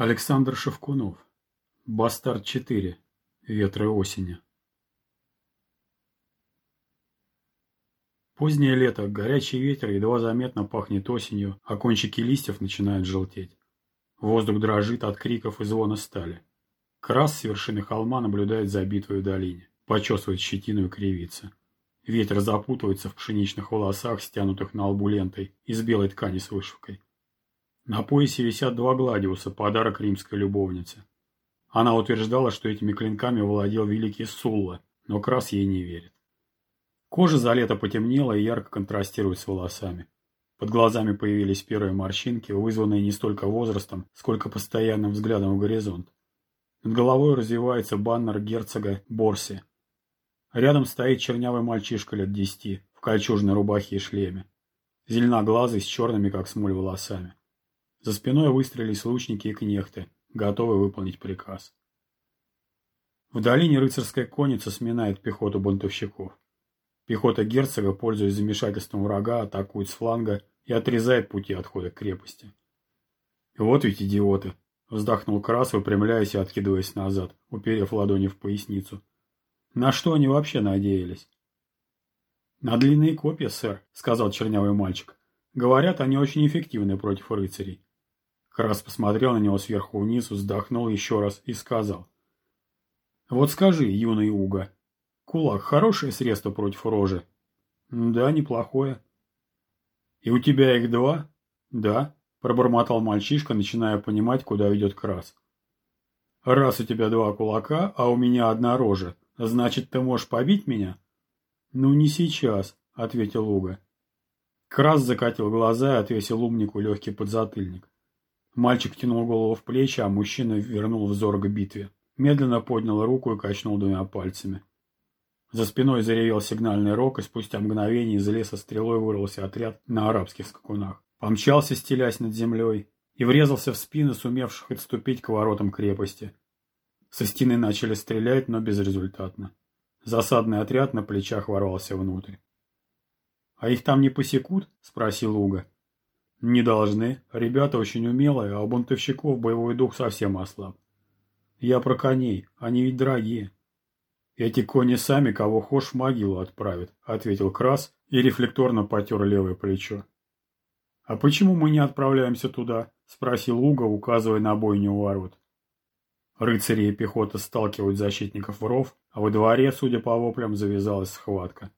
Александр Шевкунов. Бастард 4. Ветры осени. Позднее лето, горячий ветер едва заметно пахнет осенью, а кончики листьев начинают желтеть. Воздух дрожит от криков и звона стали. Крас с вершины холма наблюдает за битвой в долине, почесывает щетину и кривится. Ветер запутывается в пшеничных волосах, стянутых на лбу лентой, из белой ткани с вышивкой. На поясе висят два гладиуса, подарок римской любовнице. Она утверждала, что этими клинками владел великий Сулла, но Крас ей не верит. Кожа за лето потемнела и ярко контрастирует с волосами. Под глазами появились первые морщинки, вызванные не столько возрастом, сколько постоянным взглядом в горизонт. Над головой развивается баннер герцога Борси. Рядом стоит чернявый мальчишка лет десяти, в кольчужной рубахе и шлеме. Зеленоглазый, с черными, как смоль, волосами. За спиной выстрелились лучники и кнехты, готовые выполнить приказ. В долине рыцарская конница сминает пехоту бунтовщиков. Пехота герцога, пользуясь замешательством врага, атакует с фланга и отрезает пути отхода к крепости. «Вот ведь идиоты!» — вздохнул Крас, выпрямляясь и откидываясь назад, уперев ладони в поясницу. «На что они вообще надеялись?» «На длинные копья, сэр», — сказал чернявый мальчик. «Говорят, они очень эффективны против рыцарей. Крас посмотрел на него сверху вниз, вздохнул еще раз и сказал. «Вот скажи, юный Уга, кулак – хорошее средство против рожи?» «Да, неплохое». «И у тебя их два?» «Да», – пробормотал мальчишка, начиная понимать, куда ведет Крас. «Раз у тебя два кулака, а у меня одна рожа, значит, ты можешь побить меня?» «Ну, не сейчас», – ответил Уга. Крас закатил глаза и отвесил умнику легкий подзатыльник. Мальчик тянул голову в плечи, а мужчина вернул взор к битве. Медленно поднял руку и качнул двумя пальцами. За спиной заревел сигнальный рог, и спустя мгновение из леса стрелой вырвался отряд на арабских скакунах. Помчался, стелясь над землей, и врезался в спины сумевших отступить к воротам крепости. Со стены начали стрелять, но безрезультатно. Засадный отряд на плечах ворвался внутрь. «А их там не посекут?» – спросил Уга. Не должны. Ребята очень умелые, а у бунтовщиков боевой дух совсем ослаб. Я про коней. Они ведь дорогие. Эти кони сами кого хошь в могилу отправят, ответил Крас и рефлекторно потер левое плечо. А почему мы не отправляемся туда? Спросил Уга, указывая на бойню у ворот. Рыцари и пехота сталкивают защитников в ров, а во дворе, судя по воплям, завязалась схватка.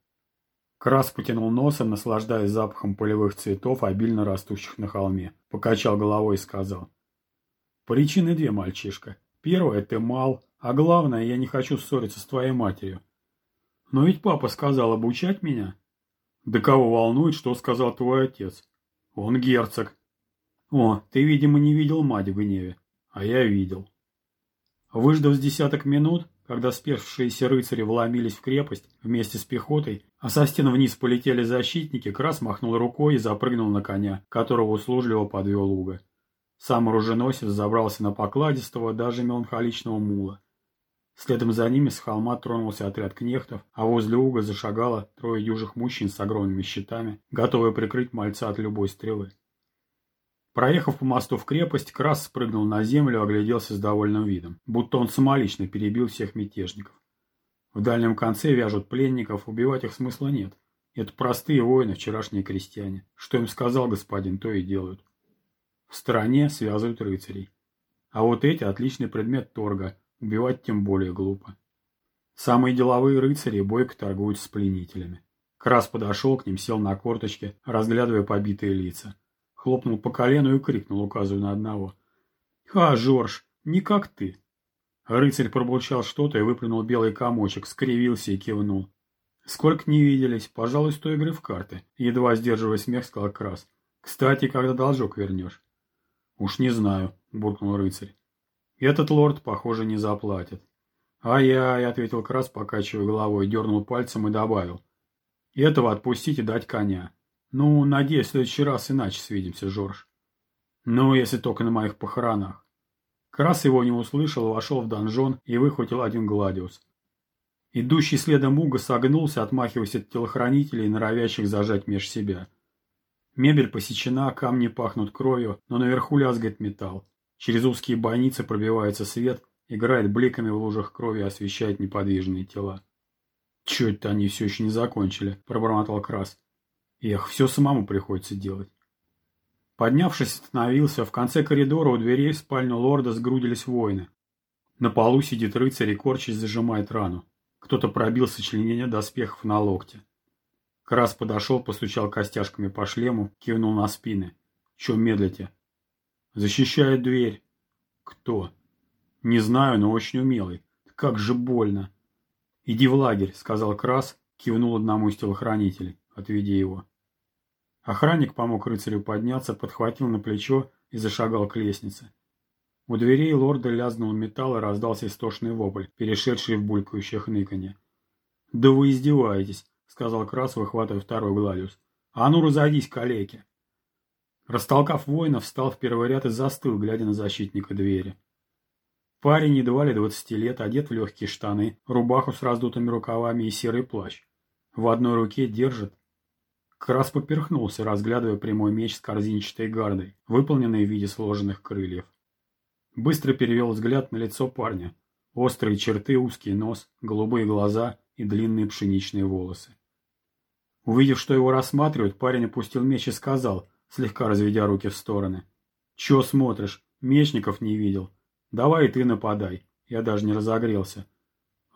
Крас потянул носом, наслаждаясь запахом полевых цветов, обильно растущих на холме. Покачал головой и сказал. Причины две, мальчишка. Первая, ты мал, а главное, я не хочу ссориться с твоей матерью. Но ведь папа сказал обучать меня. Да кого волнует, что сказал твой отец? Он герцог. О, ты, видимо, не видел мать в гневе. А я видел. Выждав с десяток минут, когда спешившиеся рыцари вломились в крепость вместе с пехотой, а со стен вниз полетели защитники, Крас махнул рукой и запрыгнул на коня, которого услужливо подвел Луга. Сам оруженосец забрался на покладистого, даже меланхоличного мула. Следом за ними с холма тронулся отряд кнехтов, а возле Уга зашагало трое дюжих мужчин с огромными щитами, готовые прикрыть мальца от любой стрелы. Проехав по мосту в крепость, Крас спрыгнул на землю, огляделся с довольным видом, будто он самолично перебил всех мятежников. В дальнем конце вяжут пленников, убивать их смысла нет. Это простые воины, вчерашние крестьяне. Что им сказал господин, то и делают. В стороне связывают рыцарей. А вот эти отличный предмет торга, убивать тем более глупо. Самые деловые рыцари бойко торгуют с пленителями. Крас подошел к ним, сел на корточки, разглядывая побитые лица. Хлопнул по колену и крикнул, указывая на одного. «Ха, Жорж, не как ты!» Рыцарь пробурчал что-то и выплюнул белый комочек, скривился и кивнул. «Сколько не виделись, пожалуй, с той игры в карты», едва сдерживая смех, сказал Крас. «Кстати, когда должок вернешь?» «Уж не знаю», — буркнул рыцарь. «Этот лорд, похоже, не заплатит». «Ай-яй», — ответил Крас, покачивая головой, дернул пальцем и добавил. «Этого отпустить и дать коня. Ну, надеюсь, в следующий раз иначе свидимся, Жорж. Ну, если только на моих похоронах. Крас его не услышал, вошел в донжон и выхватил один гладиус. Идущий следом Уга согнулся, отмахиваясь от телохранителей, норовящих зажать меж себя. Мебель посечена, камни пахнут кровью, но наверху лязгает металл. Через узкие бойницы пробивается свет, играет бликами в лужах крови и освещает неподвижные тела. «Чё это они все еще не закончили?» – пробормотал Крас. «Эх, все самому приходится делать». Поднявшись, остановился. В конце коридора у дверей в спальню лорда сгрудились воины. На полу сидит рыцарь и корчись зажимает рану. Кто-то пробил сочленение доспехов на локте. Крас подошел, постучал костяшками по шлему, кивнул на спины. Че медлите? Защищает дверь. Кто? Не знаю, но очень умелый. Как же больно. Иди в лагерь, сказал Крас, кивнул одному из телохранителей. Отведи его. Охранник помог рыцарю подняться, подхватил на плечо и зашагал к лестнице. У дверей лорда лязнул металл и раздался истошный вопль, перешедший в булькающее хныканье. «Да вы издеваетесь!» — сказал Крас, выхватывая второй гладиус. «А ну, разойдись, калеки!» Растолкав воина, встал в первый ряд и застыл, глядя на защитника двери. Парень едва ли двадцати лет, одет в легкие штаны, рубаху с раздутыми рукавами и серый плащ. В одной руке держит Крас поперхнулся, разглядывая прямой меч с корзинчатой гардой, выполненный в виде сложенных крыльев. Быстро перевел взгляд на лицо парня. Острые черты, узкий нос, голубые глаза и длинные пшеничные волосы. Увидев, что его рассматривают, парень опустил меч и сказал, слегка разведя руки в стороны. «Чего смотришь? Мечников не видел. Давай и ты нападай. Я даже не разогрелся».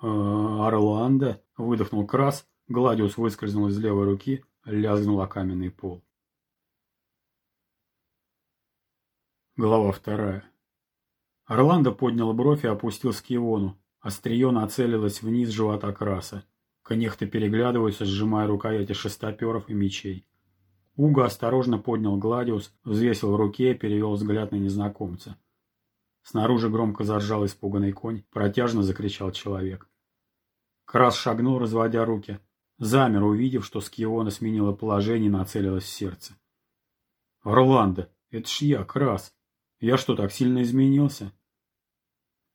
«Э «Орландо?» — выдохнул Крас, Гладиус выскользнул из левой руки, лязгнул каменный пол. Глава вторая. Орландо поднял бровь и опустил скивону. Острие нацелилось вниз живота краса. Конехты переглядываются, сжимая рукояти шестоперов и мечей. Уго осторожно поднял Гладиус, взвесил в руке и перевел взгляд на незнакомца. Снаружи громко заржал испуганный конь, протяжно закричал человек. Крас шагнул, разводя руки. Замер, увидев, что Скиона сменила положение и нацелилась в сердце. «Орландо, это ж я, Крас. Я что, так сильно изменился?»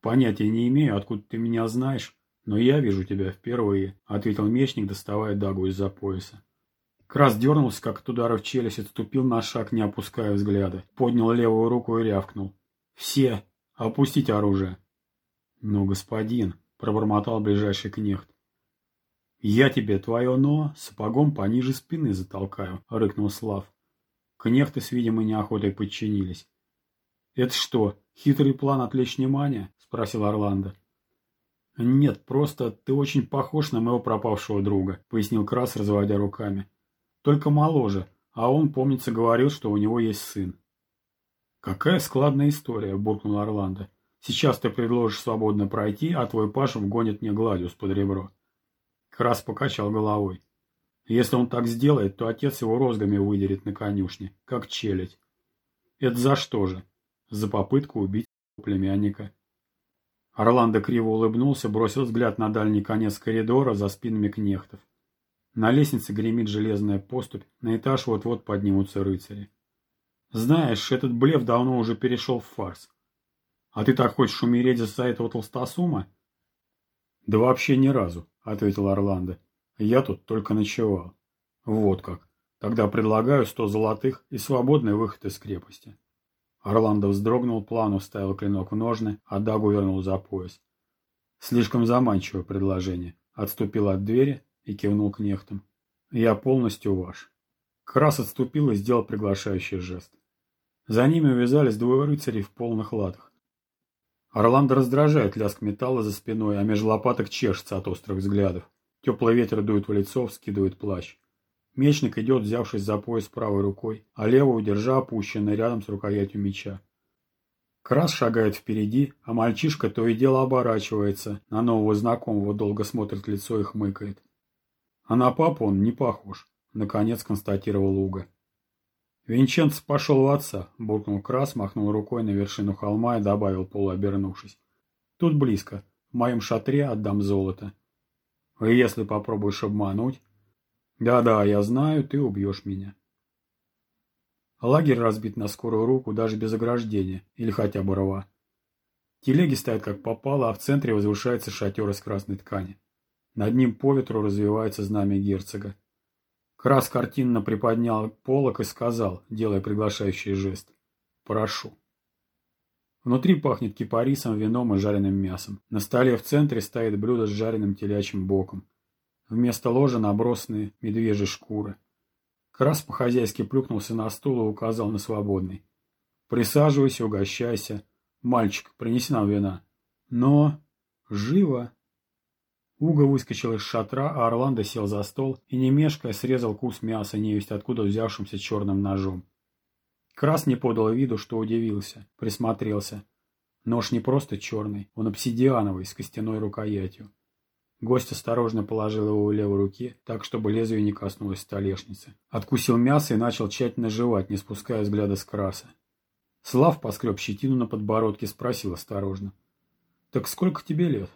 «Понятия не имею, откуда ты меня знаешь, но я вижу тебя впервые», — ответил мечник, доставая дагу из-за пояса. Крас дернулся, как от удара в челюсть, отступил на шаг, не опуская взгляда. Поднял левую руку и рявкнул. «Все! Опустить оружие!» «Ну, господин!» — пробормотал ближайший кнехт. «Я тебе твое «но» сапогом пониже спины затолкаю», — рыкнул Слав. Кнехты с видимой неохотой подчинились. «Это что, хитрый план отвлечь внимание?» — спросил Орландо. «Нет, просто ты очень похож на моего пропавшего друга», — пояснил Крас, разводя руками. «Только моложе, а он, помнится, говорил, что у него есть сын». «Какая складная история», — буркнул Орландо. «Сейчас ты предложишь свободно пройти, а твой Паша вгонит мне гладиус под ребро». Крас покачал головой. Если он так сделает, то отец его розгами выдерет на конюшне, как челядь. Это за что же? За попытку убить племянника. Орландо криво улыбнулся, бросил взгляд на дальний конец коридора за спинами кнехтов. На лестнице гремит железная поступь, на этаж вот-вот поднимутся рыцари. Знаешь, этот блеф давно уже перешел в фарс. А ты так хочешь умереть за этого толстосума? Да вообще ни разу. — ответил Орландо. «Я тут только ночевал». «Вот как. Тогда предлагаю сто золотых и свободный выход из крепости». Орландо вздрогнул, плавно вставил клинок в ножны, а Дагу вернул за пояс. Слишком заманчивое предложение. Отступил от двери и кивнул к нехтам. «Я полностью ваш». Крас отступил и сделал приглашающий жест. За ними увязались двое рыцарей в полных латах. Орландо раздражает лязг металла за спиной, а меж лопаток чешется от острых взглядов. Теплый ветер дует в лицо, вскидывает плащ. Мечник идет, взявшись за пояс правой рукой, а левую держа опущенной рядом с рукоятью меча. Крас шагает впереди, а мальчишка то и дело оборачивается, на нового знакомого долго смотрит лицо и хмыкает. А на папу он не похож, наконец констатировал Луга. Винченц пошел в отца, буркнул Крас, махнул рукой на вершину холма и добавил, полуобернувшись. Тут близко. В моем шатре отдам золото. И если попробуешь обмануть... Да-да, я знаю, ты убьешь меня. Лагерь разбит на скорую руку даже без ограждения, или хотя бы рва. Телеги стоят как попало, а в центре возвышается шатер из красной ткани. Над ним по ветру развивается знамя герцога. Крас картинно приподнял полок и сказал, делая приглашающий жест. «Прошу». Внутри пахнет кипарисом, вином и жареным мясом. На столе в центре стоит блюдо с жареным телячьим боком. Вместо ложа набросанные медвежьи шкуры. Крас по-хозяйски плюхнулся на стул и указал на свободный. «Присаживайся, угощайся. Мальчик, принеси нам вина». «Но... живо!» Уго выскочил из шатра, а Орландо сел за стол и, не мешкая, срезал кус мяса, невесть откуда взявшимся черным ножом. Крас не подал виду, что удивился, присмотрелся. Нож не просто черный, он обсидиановый, с костяной рукоятью. Гость осторожно положил его в левой руке, так, чтобы лезвие не коснулось столешницы. Откусил мясо и начал тщательно жевать, не спуская взгляда с краса. Слав поскреб щетину на подбородке, спросил осторожно. «Так сколько тебе лет?»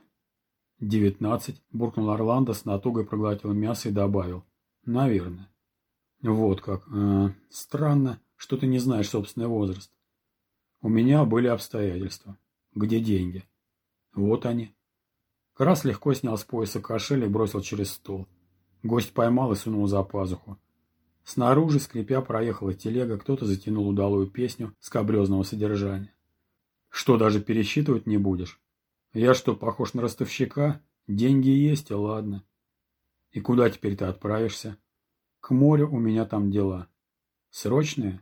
«Девятнадцать», — буркнул Орландо, с натугой проглотил мясо и добавил. «Наверное». «Вот как. Э, странно, что ты не знаешь собственный возраст. У меня были обстоятельства. Где деньги?» «Вот они». Крас легко снял с пояса кошель и бросил через стол. Гость поймал и сунул за пазуху. Снаружи, скрипя, проехала телега, кто-то затянул удалую песню скобрезного содержания. «Что, даже пересчитывать не будешь?» Я что, похож на ростовщика? Деньги есть, и ладно. И куда теперь ты отправишься? К морю у меня там дела. Срочные?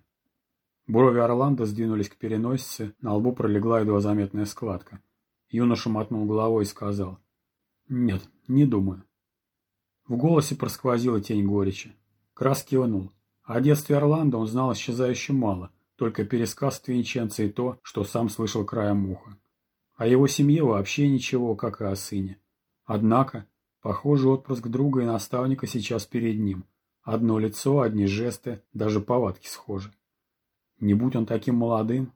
Брови Орландо сдвинулись к переносице, на лбу пролегла едва заметная складка. Юноша мотнул головой и сказал. Нет, не думаю. В голосе просквозила тень горечи. Крас кивнул. О детстве Орландо он знал исчезающе мало, только пересказ Твинченца и то, что сам слышал краем уха. О его семье вообще ничего, как и о сыне. Однако, похоже, отпрыск друга и наставника сейчас перед ним. Одно лицо, одни жесты, даже повадки схожи. Не будь он таким молодым.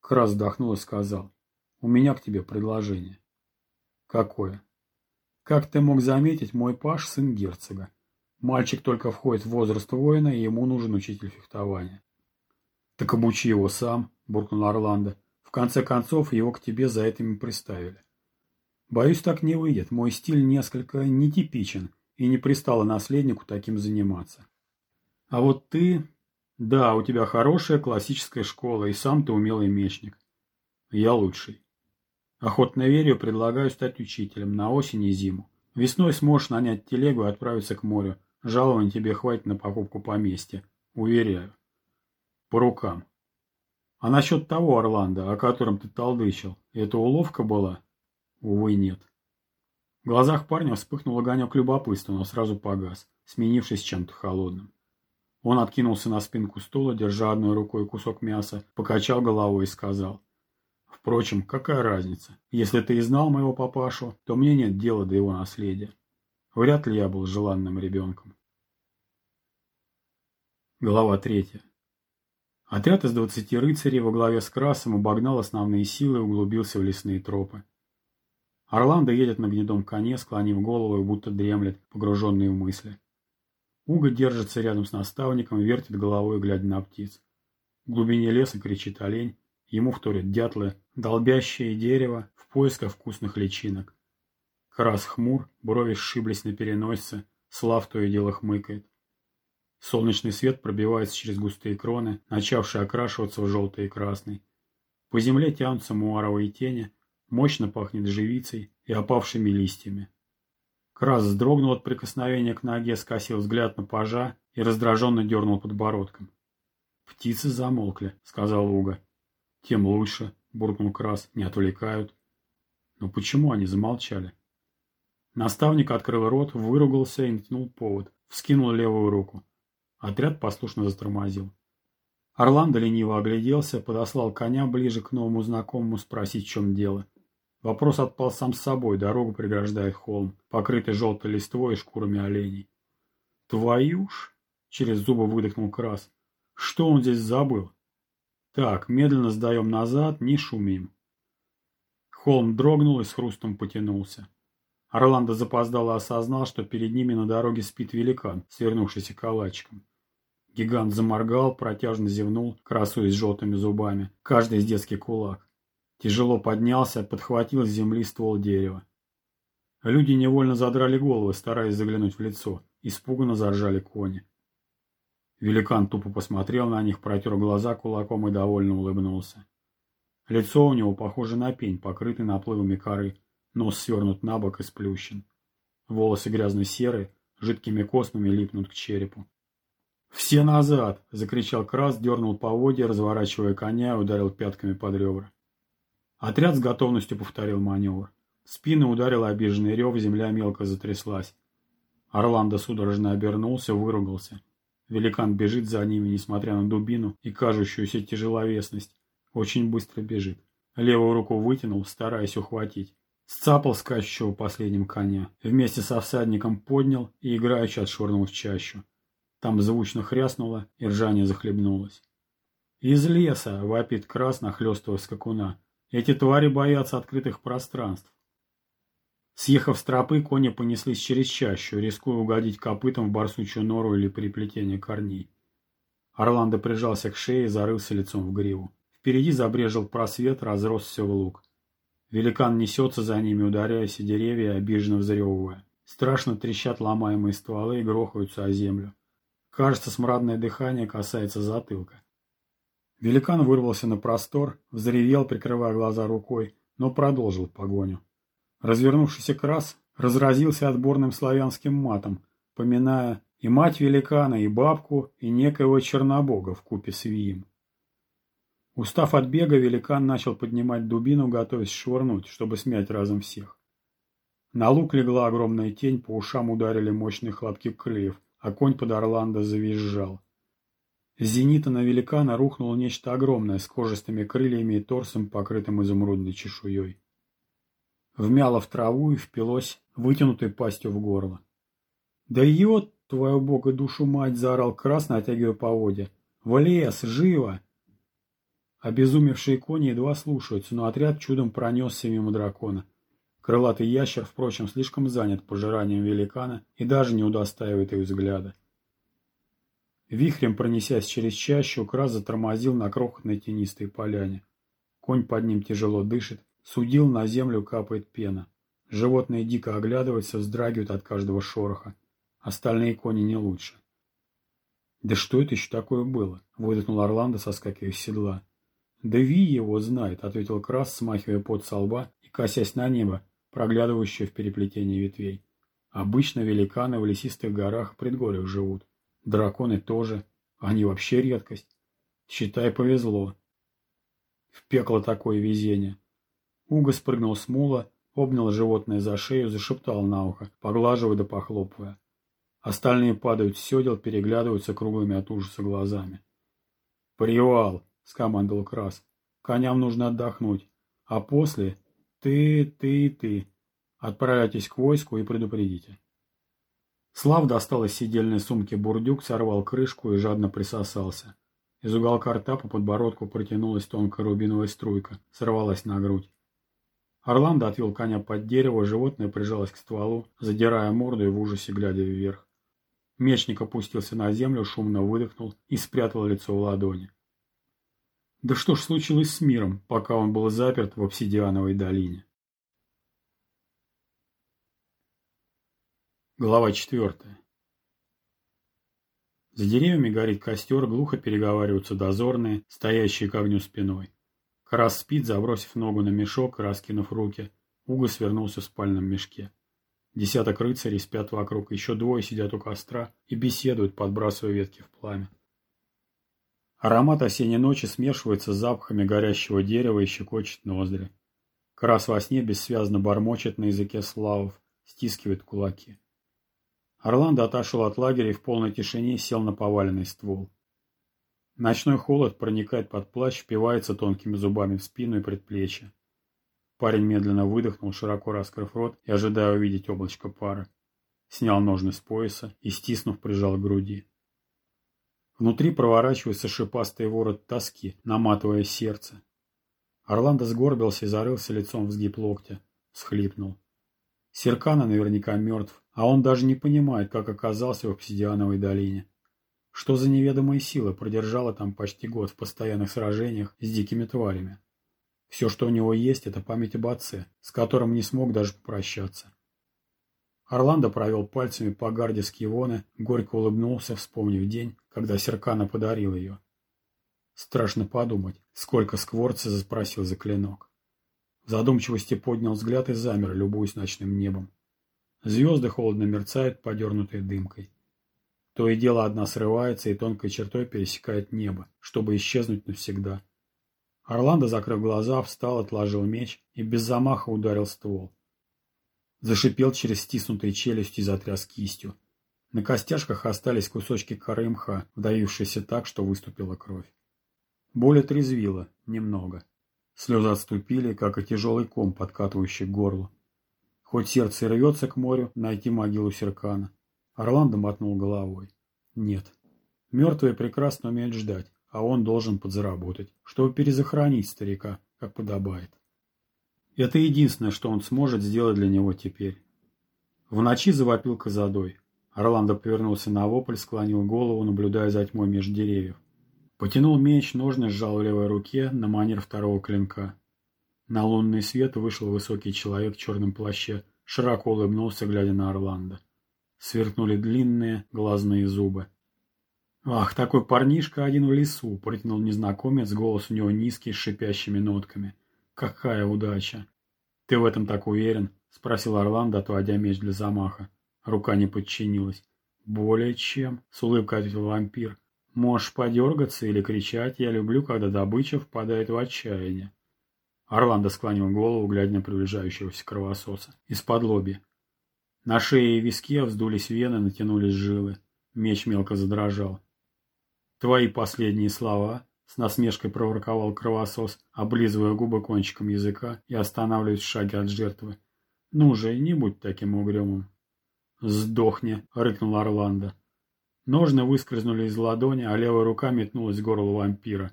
Крас вздохнул и сказал, у меня к тебе предложение. Какое? Как ты мог заметить, мой паш сын герцога. Мальчик только входит в возраст воина, и ему нужен учитель фехтования. Так обучи его сам, буркнул Орландо конце концов, его к тебе за этим приставили. Боюсь, так не выйдет. Мой стиль несколько нетипичен, и не пристало наследнику таким заниматься. А вот ты... Да, у тебя хорошая классическая школа, и сам ты умелый мечник. Я лучший. Охотно верю, предлагаю стать учителем на осень и зиму. Весной сможешь нанять телегу и отправиться к морю. Жалований тебе хватит на покупку поместья. Уверяю. По рукам. А насчет того Орландо, о котором ты толдычил, это уловка была? Увы, нет. В глазах парня вспыхнул огонек любопытства, но сразу погас, сменившись чем-то холодным. Он откинулся на спинку стула, держа одной рукой кусок мяса, покачал головой и сказал. Впрочем, какая разница? Если ты и знал моего папашу, то мне нет дела до его наследия. Вряд ли я был желанным ребенком. Глава третья. Отряд из двадцати рыцарей во главе с Красом обогнал основные силы и углубился в лесные тропы. Орландо едет на гнедом коне, склонив голову и будто дремлет, погруженный в мысли. Уго держится рядом с наставником, вертит головой, глядя на птиц. В глубине леса кричит олень, ему вторят дятлы, долбящее дерево в поисках вкусных личинок. Крас хмур, брови сшиблись на переносице, Слав то и дело хмыкает. Солнечный свет пробивается через густые кроны, начавшие окрашиваться в желтый и красный. По земле тянутся муаровые тени, мощно пахнет живицей и опавшими листьями. Крас вздрогнул от прикосновения к ноге, скосил взгляд на пажа и раздраженно дернул подбородком. «Птицы замолкли», — сказал Уга. «Тем лучше», — буркнул Крас, — «не отвлекают». «Но почему они замолчали?» Наставник открыл рот, выругался и натянул повод, вскинул левую руку. Отряд послушно затормозил. Орландо лениво огляделся, подослал коня ближе к новому знакомому спросить, в чем дело. Вопрос отпал сам с собой, дорогу преграждает холм, покрытый желтой листвой и шкурами оленей. «Твою ж!» — через зубы выдохнул Крас. «Что он здесь забыл?» «Так, медленно сдаем назад, не шумим». Холм дрогнул и с хрустом потянулся. Орландо запоздало осознал, что перед ними на дороге спит великан, свернувшийся калачиком. Гигант заморгал, протяжно зевнул, красуясь желтыми зубами, каждый из детский кулак. Тяжело поднялся, подхватил с земли ствол дерева. Люди невольно задрали головы, стараясь заглянуть в лицо. Испуганно заржали кони. Великан тупо посмотрел на них, протер глаза кулаком и довольно улыбнулся. Лицо у него похоже на пень, покрытый наплывами коры, нос свернут на бок и сплющен. Волосы грязно-серые, жидкими космами липнут к черепу. «Все назад!» — закричал Крас, дернул поводья, разворачивая коня и ударил пятками под ребра. Отряд с готовностью повторил маневр. В спину ударил обиженный рев, земля мелко затряслась. Орландо судорожно обернулся, выругался. Великан бежит за ними, несмотря на дубину и кажущуюся тяжеловесность. Очень быстро бежит. Левую руку вытянул, стараясь ухватить. Сцапал скачущего последним коня. Вместе со всадником поднял и играючи отшвырнул в чащу. Там звучно хряснуло, и ржание захлебнулось. «Из леса!» — вопит красно, хлестывая скакуна. «Эти твари боятся открытых пространств». Съехав с тропы, кони понеслись через чащу, рискуя угодить копытом в барсучью нору или переплетение корней. Орландо прижался к шее и зарылся лицом в гриву. Впереди забрежил просвет, разросся в луг. Великан несется за ними, ударяясь о деревья обиженно взрёвывая. Страшно трещат ломаемые стволы и грохаются о землю. Кажется, смрадное дыхание касается затылка. Великан вырвался на простор, взревел, прикрывая глаза рукой, но продолжил погоню. Развернувшийся крас разразился отборным славянским матом, поминая и мать великана, и бабку, и некоего чернобога в купе с Вием. Устав от бега, великан начал поднимать дубину, готовясь швырнуть, чтобы смять разом всех. На лук легла огромная тень, по ушам ударили мощные хлопки крыльев, а конь под Орландо завизжал. С зенита на великана рухнуло нечто огромное с кожистыми крыльями и торсом, покрытым изумрудной чешуей. Вмяло в траву и впилось вытянутой пастью в горло. «Да ет, твою бога душу мать!» — заорал красно, оттягивая поводья. «В лес! Живо!» Обезумевшие кони едва слушаются, но отряд чудом пронесся мимо дракона. Крылатый ящер, впрочем, слишком занят пожиранием великана и даже не удостаивает их взгляда. Вихрем пронесясь через чащу, Крас затормозил на крохотной тенистой поляне. Конь под ним тяжело дышит, судил, на землю капает пена. Животные дико оглядываются, вздрагивают от каждого шороха. Остальные кони не лучше. «Да что это еще такое было?» — выдохнул Орландо, соскакивая с седла. «Да Ви его знает», — ответил Крас, смахивая пот со лба и косясь на небо, проглядывающее в переплетении ветвей. Обычно великаны в лесистых горах предгорьях живут. Драконы тоже. Они вообще редкость. Считай, повезло. В пекло такое везение. Уго спрыгнул с мула, обнял животное за шею, зашептал на ухо, поглаживая да похлопывая. Остальные падают с седел, переглядываются круглыми от ужаса глазами. «Привал!» — скомандовал Крас. «Коням нужно отдохнуть. А после ты, ты ты. Отправляйтесь к войску и предупредите. Слав достал из сидельной сумки бурдюк, сорвал крышку и жадно присосался. Из уголка рта по подбородку протянулась тонкая рубиновая струйка, сорвалась на грудь. Орландо отвел коня под дерево, животное прижалось к стволу, задирая морду и в ужасе глядя вверх. Мечник опустился на землю, шумно выдохнул и спрятал лицо в ладони. Да что ж случилось с миром, пока он был заперт в обсидиановой долине? Глава четвертая. За деревьями горит костер, глухо переговариваются дозорные, стоящие к огню спиной. Крас спит, забросив ногу на мешок, раскинув руки. Уго свернулся в спальном мешке. Десяток рыцарей спят вокруг, еще двое сидят у костра и беседуют, подбрасывая ветки в пламя. Аромат осенней ночи смешивается с запахами горящего дерева и щекочет ноздри. Крас во сне бессвязно бормочет на языке славов, стискивает кулаки. Орландо отошел от лагеря и в полной тишине сел на поваленный ствол. Ночной холод проникает под плащ, впивается тонкими зубами в спину и предплечье. Парень медленно выдохнул, широко раскрыв рот и ожидая увидеть облачко пара. Снял ножны с пояса и, стиснув, прижал к груди. Внутри проворачивается шипастый ворот тоски, наматывая сердце. Орландо сгорбился и зарылся лицом в сгиб локтя. Схлипнул. Серкана наверняка мертв, а он даже не понимает, как оказался в обсидиановой долине. Что за неведомая сила продержала там почти год в постоянных сражениях с дикими тварями? Все, что у него есть, это память об отце, с которым не смог даже попрощаться. Орландо провел пальцами по гарде Скивоны, горько улыбнулся, вспомнив день, когда Серкана подарил ее. Страшно подумать, сколько Скворца заспросил за клинок. В задумчивости поднял взгляд и замер, любуясь ночным небом. Звезды холодно мерцают, подернутые дымкой. То и дело одна срывается и тонкой чертой пересекает небо, чтобы исчезнуть навсегда. Орландо, закрыв глаза, встал, отложил меч и без замаха ударил ствол. Зашипел через стиснутые челюсти и затряс кистью. На костяшках остались кусочки коры мха, вдавившиеся так, что выступила кровь. Боль отрезвила, немного. Слезы отступили, как и тяжелый ком, подкатывающий к горлу. Хоть сердце рвется к морю, найти могилу Серкана. Орландо мотнул головой. Нет. Мертвые прекрасно умеют ждать, а он должен подзаработать, чтобы перезахоронить старика, как подобает. Это единственное, что он сможет сделать для него теперь. В ночи завопил козадой. Орландо повернулся на вопль, склонил голову, наблюдая за тьмой меж деревьев. Потянул меч, ножны сжал в левой руке на манер второго клинка. На лунный свет вышел высокий человек в черном плаще, широко улыбнулся, глядя на Орландо. Сверкнули длинные глазные зубы. «Ах, такой парнишка один в лесу!» — протянул незнакомец, голос у него низкий, с шипящими нотками. Какая удача! Ты в этом так уверен? Спросил Орландо, отводя меч для замаха. Рука не подчинилась. Более чем, с улыбкой ответил вампир. Можешь подергаться или кричать, я люблю, когда добыча впадает в отчаяние. Орландо склонил голову, глядя на приближающегося кровососа. Из-под лоби. На шее и виске вздулись вены, натянулись жилы. Меч мелко задрожал. «Твои последние слова?» С насмешкой проворковал кровосос, облизывая губы кончиком языка и останавливаясь в шаге от жертвы. «Ну же, не будь таким угрюмым». «Сдохни!» — рыкнул Орландо. Ножны выскользнули из ладони, а левая рука метнулась к горлу вампира.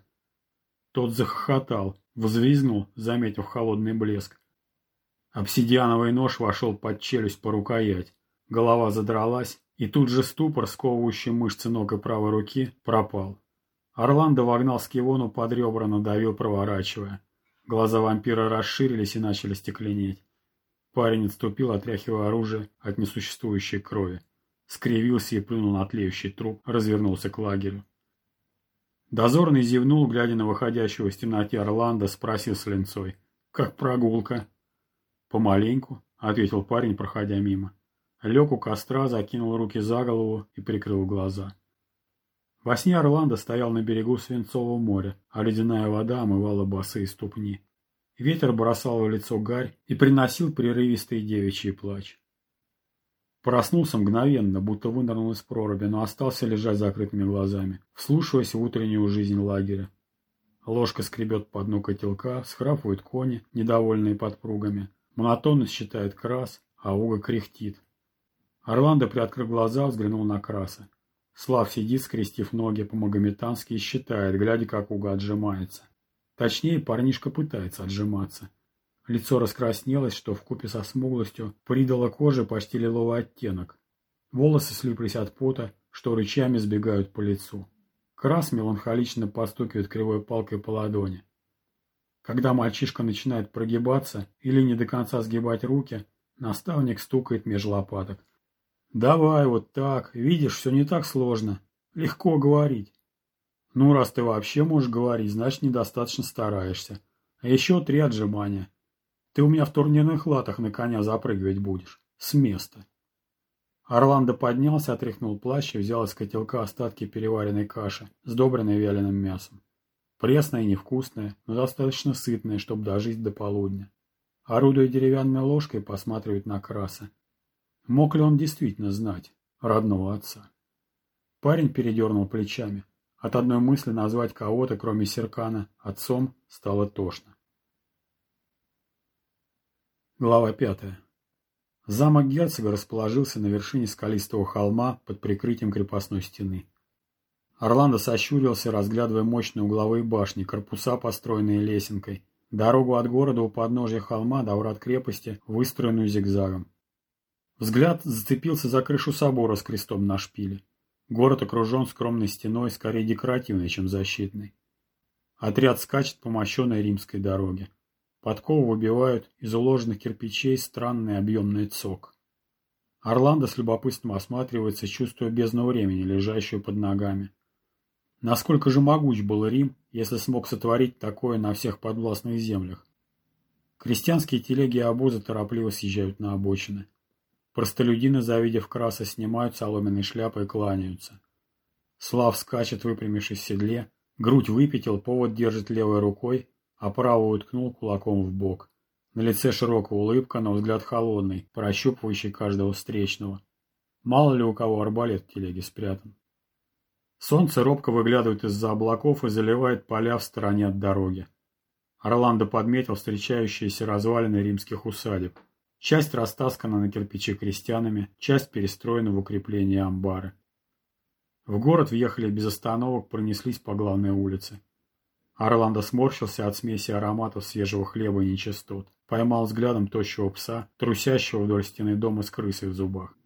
Тот захохотал, взвизгнул, заметив холодный блеск. Обсидиановый нож вошел под челюсть по рукоять. Голова задралась, и тут же ступор, сковывающий мышцы ног и правой руки, пропал. Орландо вогнал Скивону под ребра, надавил, проворачивая. Глаза вампира расширились и начали стекленеть. Парень отступил, отряхивая оружие от несуществующей крови. Скривился и плюнул на тлеющий труп, развернулся к лагерю. Дозорный зевнул, глядя на выходящего из темноты Орландо, спросил с линцой. «Как прогулка?» «Помаленьку», — ответил парень, проходя мимо. Лег у костра, закинул руки за голову и прикрыл глаза. Во сне Орландо стоял на берегу Свинцового моря, а ледяная вода омывала босые ступни. Ветер бросал в лицо гарь и приносил прерывистый девичий плач. Проснулся мгновенно, будто вынырнул из проруби, но остался лежать закрытыми глазами, вслушиваясь в утреннюю жизнь лагеря. Ложка скребет по дну котелка, схрапывают кони, недовольные подпругами. Монотонно считает крас, а Уга кряхтит. Орландо, приоткрыв глаза, взглянул на краса. Слав сидит, скрестив ноги по-магометански и считает, глядя, как уга отжимается. Точнее, парнишка пытается отжиматься. Лицо раскраснелось, что вкупе со смуглостью придало коже почти лиловый оттенок. Волосы слиплись от пота, что рычами сбегают по лицу. Крас меланхолично постукивает кривой палкой по ладони. Когда мальчишка начинает прогибаться или не до конца сгибать руки, наставник стукает меж лопаток. Давай вот так. Видишь, все не так сложно. Легко говорить. Ну, раз ты вообще можешь говорить, значит, недостаточно стараешься. А еще три отжимания. Ты у меня в турнирных латах на коня запрыгивать будешь. С места. Орландо поднялся, отряхнул плащ и взял из котелка остатки переваренной каши, сдобренной вяленым мясом. Пресная и невкусная, но достаточно сытная, чтобы дожить до полудня. Орудуя деревянной ложкой, посматривает на краса. Мог ли он действительно знать родного отца? Парень передернул плечами. От одной мысли назвать кого-то, кроме Серкана, отцом, стало тошно. Глава пятая. Замок герцога расположился на вершине скалистого холма под прикрытием крепостной стены. Орландо сощурился, разглядывая мощные угловые башни, корпуса, построенные лесенкой, дорогу от города у подножия холма до врат крепости, выстроенную зигзагом. Взгляд зацепился за крышу собора с крестом на шпиле. Город окружен скромной стеной, скорее декоративной, чем защитной. Отряд скачет по мощенной римской дороге. Подковы выбивают из уложенных кирпичей странный объемный цок. Орландо с любопытством осматривается, чувствуя бездну времени, лежащую под ногами. Насколько же могуч был Рим, если смог сотворить такое на всех подвластных землях? Крестьянские телеги и обозы торопливо съезжают на обочины. Простолюдины, завидев краса, снимают соломенные шляпы и кланяются. Слав скачет, выпрямившись в седле, грудь выпятил, повод держит левой рукой, а правую уткнул кулаком в бок. На лице широкая улыбка, но взгляд холодный, прощупывающий каждого встречного. Мало ли у кого арбалет в телеге спрятан. Солнце робко выглядывает из-за облаков и заливает поля в стороне от дороги. Орландо подметил встречающиеся развалины римских усадеб. Часть растаскана на кирпичи крестьянами, часть перестроена в укрепление амбары. В город въехали без остановок, пронеслись по главной улице. Орландо сморщился от смеси ароматов свежего хлеба и нечистот. Поймал взглядом тощего пса, трусящего вдоль стены дома с крысой в зубах.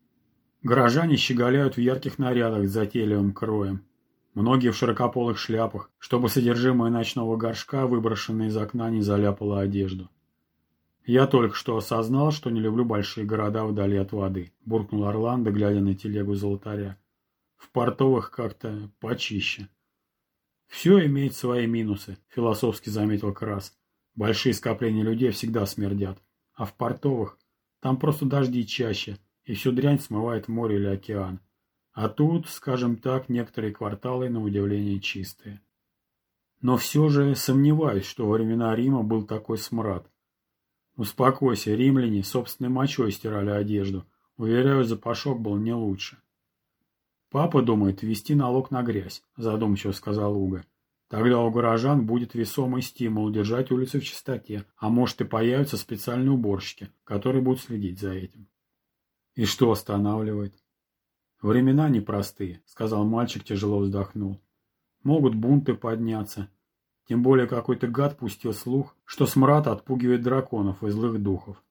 Горожане щеголяют в ярких нарядах с затейливым кроем. Многие в широкополых шляпах, чтобы содержимое ночного горшка, выброшенное из окна, не заляпало одежду. «Я только что осознал, что не люблю большие города вдали от воды», — буркнул Орландо, глядя на телегу золотаря. «В портовых как-то почище». «Все имеет свои минусы», — философски заметил Крас. «Большие скопления людей всегда смердят. А в портовых там просто дожди чаще, и всю дрянь смывает море или океан. А тут, скажем так, некоторые кварталы на удивление чистые. Но все же сомневаюсь, что во времена Рима был такой смрад. Успокойся, римляне собственной мочой стирали одежду. Уверяю, запашок был не лучше. Папа думает ввести налог на грязь, задумчиво сказал Уга. Тогда у горожан будет весомый стимул держать улицы в чистоте, а может и появятся специальные уборщики, которые будут следить за этим. И что останавливает? Времена непростые, сказал мальчик, тяжело вздохнул. Могут бунты подняться. Тем более какой-то гад пустил слух, что смрад отпугивает драконов и злых духов.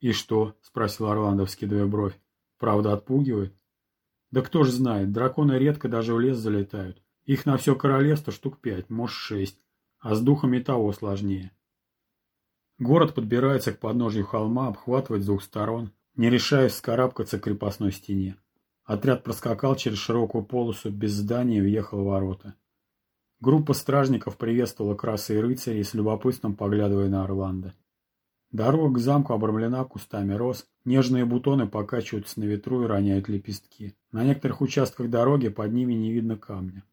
«И что?» — спросил Орландо, вскидывая бровь. «Правда отпугивает?» «Да кто ж знает, драконы редко даже в лес залетают. Их на все королевство штук пять, может шесть, а с духами того сложнее». Город подбирается к подножью холма, обхватывает с двух сторон, не решаясь вскарабкаться к крепостной стене. Отряд проскакал через широкую полосу без здания и въехал в ворота. Группа стражников приветствовала красы и рыцарей с любопытством поглядывая на Орландо. Дорога к замку обрамлена кустами роз, нежные бутоны покачиваются на ветру и роняют лепестки. На некоторых участках дороги под ними не видно камня.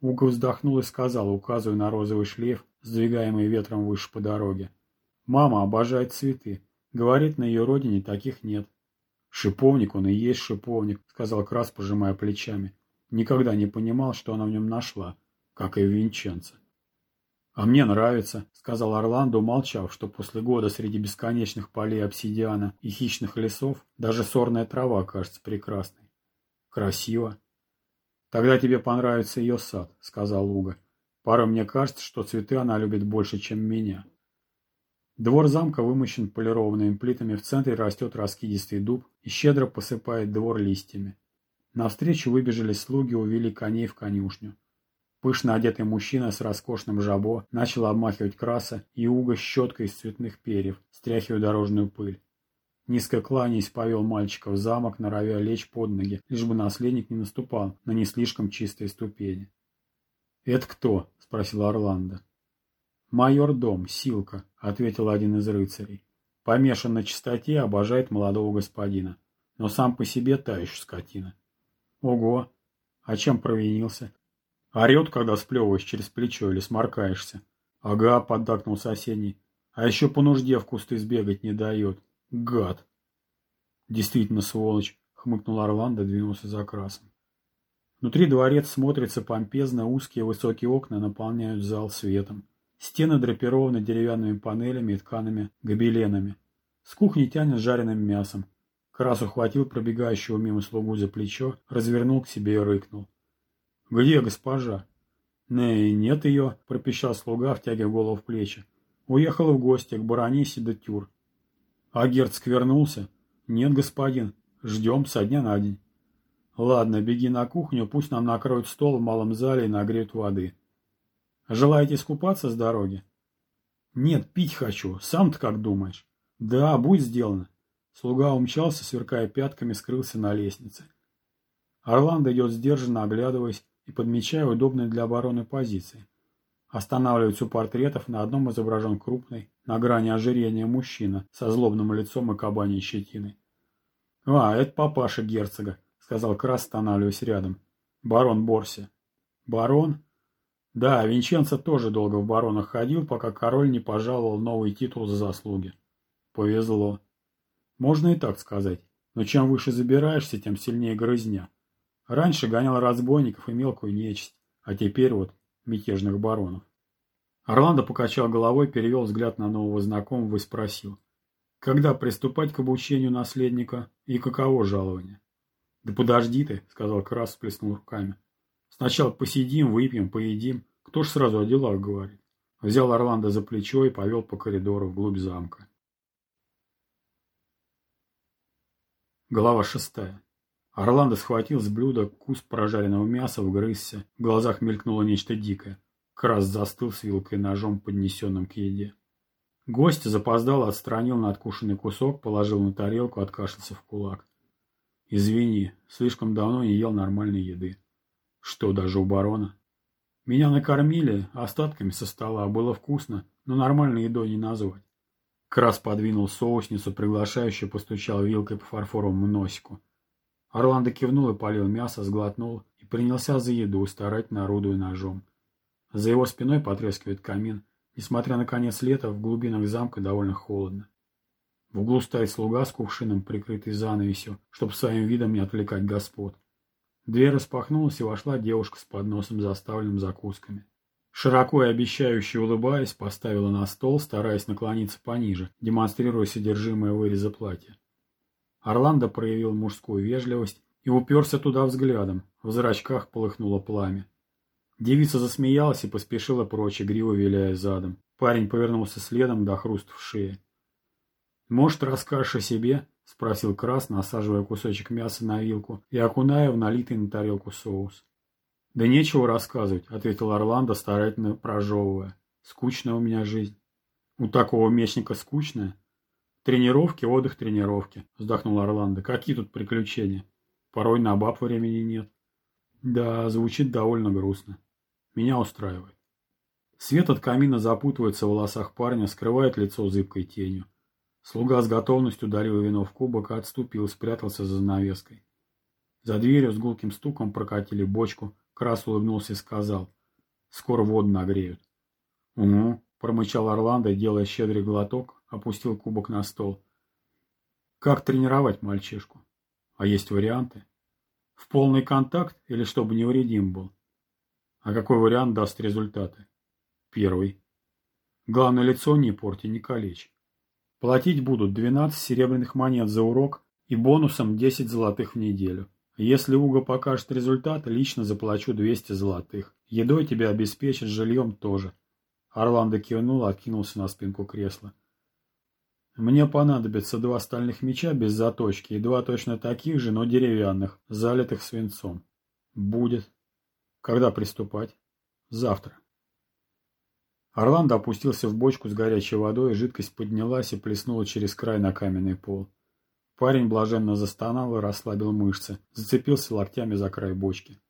Уга вздохнул и сказал, указывая на розовый шлейф, сдвигаемый ветром выше по дороге. «Мама обожает цветы. Говорит, на ее родине таких нет. Шиповник он и есть шиповник, сказал Крас, пожимая плечами. Никогда не понимал, что она в нем нашла, как и Винченце. «А мне нравится», — сказал Орландо, умолчав, что после года среди бесконечных полей обсидиана и хищных лесов даже сорная трава кажется прекрасной. «Красиво». «Тогда тебе понравится ее сад», — сказал Луга. «Порой мне кажется, что цветы она любит больше, чем меня». Двор замка вымощен полированными плитами, в центре растет раскидистый дуб и щедро посыпает двор листьями. Навстречу выбежали слуги, увели коней в конюшню. Пышно одетый мужчина с роскошным жабо начал обмахивать краса и уго щеткой из цветных перьев, стряхивая дорожную пыль. Низко кланяясь, повел мальчика в замок, норовя лечь под ноги, лишь бы наследник не наступал на не слишком чистые ступени. «Это кто?» — спросил Орландо. «Майор Дом, Силка», — ответил один из рыцарей. «Помешан на чистоте, обожает молодого господина. Но сам по себе та еще скотина». «Ого! А чем провинился?» «Орет, когда сплевываешь через плечо или сморкаешься». «Ага», — поддакнул соседний. «А еще по нужде в кусты сбегать не дает. Гад!» «Действительно сволочь», — хмыкнул Орландо, двинулся за красом. Внутри дворец смотрится помпезно, узкие высокие окна наполняют зал светом. Стены драпированы деревянными панелями и ткаными гобеленами. С кухни тянет жареным мясом. Крас ухватил пробегающего мимо слугу за плечо, развернул к себе и рыкнул. «Где госпожа?» «Не, нет ее», — пропищал слуга, втягивая голову в плечи. «Уехала в гости к баронисе де Тюр». «А герцог вернулся?» «Нет, господин. Ждем со дня на день». «Ладно, беги на кухню, пусть нам накроют стол в малом зале и нагреют воды». Желаете искупаться с дороги? Нет, пить хочу. Сам-то как думаешь? Да, будь сделано. Слуга умчался, сверкая пятками, скрылся на лестнице. Орландо идет сдержанно, оглядываясь, и подмечаю удобные для обороны позиции. Останавливается у портретов, на одном изображен крупный, на грани ожирения мужчина со злобным лицом и кабаней щетиной. «А, это папаша герцога», — сказал Крас, останавливаясь рядом. «Барон Борси». «Барон?» «Да, Винченцо тоже долго в баронах ходил, пока король не пожаловал новый титул за заслуги». «Повезло». «Можно и так сказать. Но чем выше забираешься, тем сильнее грызня. Раньше гонял разбойников и мелкую нечисть, а теперь вот мятежных баронов. Орландо покачал головой, перевел взгляд на нового знакомого и спросил. «Когда приступать к обучению наследника и каково жалование?» «Да подожди ты», — сказал Крас, всплеснул руками. «Сначала посидим, выпьем, поедим. Кто ж сразу о делах говорит?» Взял Орландо за плечо и повел по коридору вглубь замка. Глава шестая. Орландо схватил с блюда кус прожаренного мяса, вгрызся. В глазах мелькнуло нечто дикое. Крас застыл с вилкой и ножом, поднесенным к еде. Гость запоздал, отстранил надкушенный кусок, положил на тарелку, откашлялся в кулак. «Извини, слишком давно не ел нормальной еды». «Что, даже у барона?» «Меня накормили остатками со стола, было вкусно, но нормальной едой не назвать». Крас подвинул соусницу, приглашающе постучал вилкой по фарфоровому носику. Орландо кивнул и полил мясо, сглотнул и принялся за еду, старательно орудуя ножом. За его спиной потрескивает камин. Несмотря на конец лета, в глубинах замка довольно холодно. В углу стоит слуга с кувшином, прикрытый занавесью, чтобы своим видом не отвлекать господ. Дверь распахнулась, и вошла девушка с подносом, заставленным закусками. Широко и обещающе улыбаясь, поставила на стол, стараясь наклониться пониже, демонстрируя содержимое выреза платья. Орландо проявил мужскую вежливость и уперся туда взглядом, в зрачках полыхнуло пламя. Девица засмеялась и поспешила прочь, игриво виляя задом. Парень повернулся следом до хруста в шее. «Может, расскажешь о себе?» — спросил Крас, насаживая кусочек мяса на вилку и окуная в налитый на тарелку соус. «Да нечего рассказывать», — ответил Орландо, старательно прожевывая. «Скучная у меня жизнь». «У такого мечника скучная?» «Тренировки, отдых, тренировки», — вздохнул Орландо. «Какие тут приключения? Порой на баб времени нет». «Да, звучит довольно грустно. Меня устраивает». Свет от камина запутывается в волосах парня, скрывает лицо зыбкой тенью. Слуга с готовностью дарил вино в кубок и отступил, спрятался за занавеской. За дверью с гулким стуком прокатили бочку, Крас улыбнулся и сказал. «Скоро воду нагреют». «Угу», — промычал Орландо, делая щедрый глоток, опустил кубок на стол. «Как тренировать мальчишку? А есть варианты? В полный контакт или чтобы невредим был? А какой вариант даст результаты? Первый. Главное лицо не порти, не калечь. Платить будут 12 серебряных монет за урок и бонусом 10 золотых в неделю. Если Уго покажет результат, лично заплачу 200 золотых. Едой тебя обеспечат, жильем тоже. Орландо кивнул, откинулся на спинку кресла. Мне понадобится два стальных меча без заточки и два точно таких же, но деревянных, залитых свинцом. Будет. Когда приступать? Завтра. Орландо опустился в бочку с горячей водой, жидкость поднялась и плеснула через край на каменный пол. Парень блаженно застонал и расслабил мышцы, зацепился локтями за край бочки.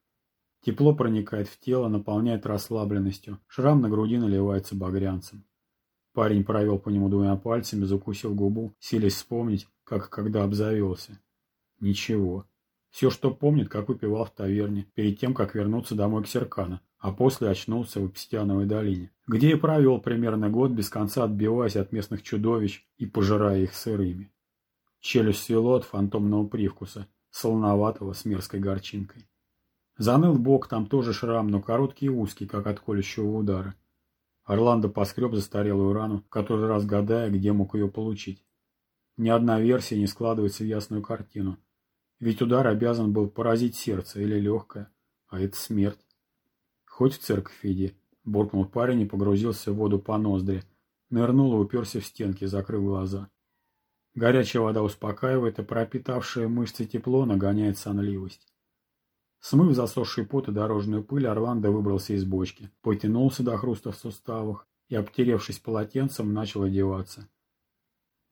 Тепло проникает в тело, наполняет расслабленностью, шрам на груди наливается багрянцем. Парень провел по нему двумя пальцами, закусил губу, силясь вспомнить, как когда обзавелся. Ничего. Все, что помнит, как выпивал в таверне, перед тем, как вернуться домой к Серкана, а после очнулся в Обстяновой долине, где и провел примерно год, без конца отбиваясь от местных чудовищ и пожирая их сырыми. Челюсть свело от фантомного привкуса, солоноватого с мерзкой горчинкой. Заныл бок, там тоже шрам, но короткий и узкий, как от колющего удара. Орландо поскреб застарелую рану, который раз гадая, где мог ее получить. Ни одна версия не складывается в ясную картину. Ведь удар обязан был поразить сердце или легкое, а это смерть. Хоть в церковь иди, буркнул парень и погрузился в воду по ноздри. Нырнул и уперся в стенки, закрыв глаза. Горячая вода успокаивает, а пропитавшее мышцы тепло нагоняет сонливость. Смыв засохший пот и дорожную пыль, Орландо выбрался из бочки, потянулся до хруста в суставах и, обтеревшись полотенцем, начал одеваться.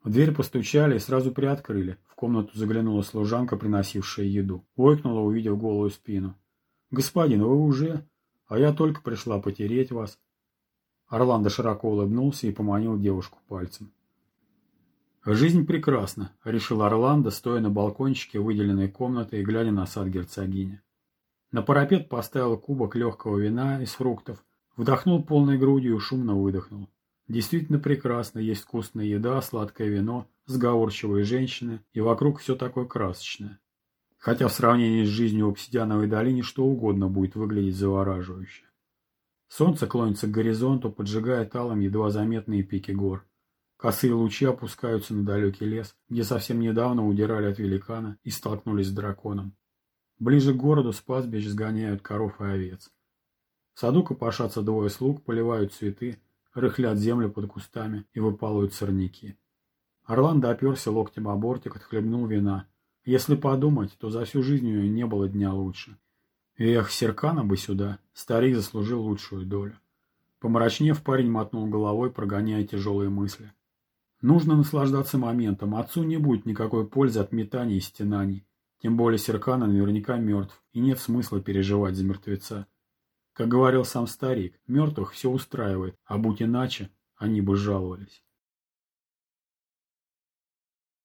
В дверь постучали и сразу приоткрыли. В комнату заглянула служанка, приносившая еду. Ойкнула, увидев голую спину. «Господин, вы уже? А я только пришла потереть вас». Орландо широко улыбнулся и поманил девушку пальцем. «Жизнь прекрасна», — решил Орландо, стоя на балкончике выделенной комнаты и глядя на сад герцогини. На парапет поставил кубок легкого вина из фруктов, вдохнул полной грудью и шумно выдохнул. Действительно прекрасно, есть вкусная еда, сладкое вино, сговорчивые женщины, и вокруг все такое красочное. Хотя в сравнении с жизнью в обсидиановой долине что угодно будет выглядеть завораживающе. Солнце клонится к горизонту, поджигая талом едва заметные пики гор. Косые лучи опускаются на далекий лес, где совсем недавно удирали от великана и столкнулись с драконом. Ближе к городу с пастбищ сгоняют коров и овец. В саду копошатся двое слуг, поливают цветы, рыхлят землю под кустами и выпалывают сорняки. Орландо оперся локтем о бортик, отхлебнул вина. Если подумать, то за всю жизнь у нее не было дня лучше. Эх, Серкана бы сюда, старик заслужил лучшую долю. Помрачнев, парень мотнул головой, прогоняя тяжелые мысли. Нужно наслаждаться моментом, отцу не будет никакой пользы от метаний и стенаний. Тем более Серкана наверняка мертв, и нет смысла переживать за мертвеца. Как говорил сам старик, мертвых все устраивает, а будь иначе, они бы жаловались.